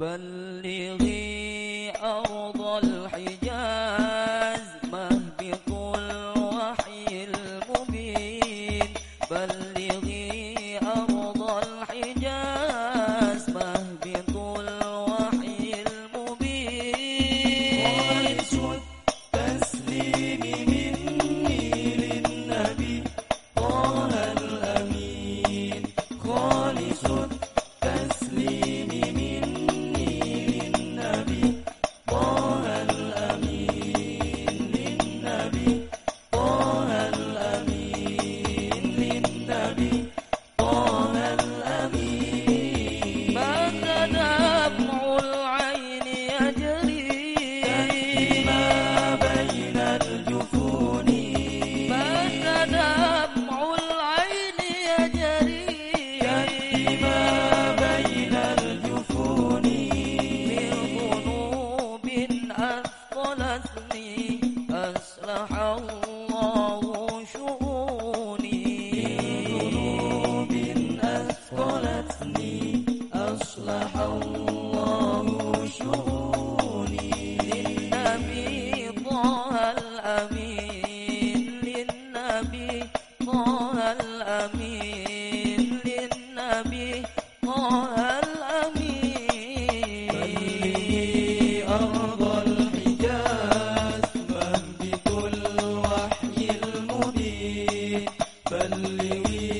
بلغي أرض الحجاز أثقلتني أصلح الله شؤوني. ذنوب أثقلتني أصلح الله شؤوني. للنبي طه الأمين للنبي طه الأمين. بلغي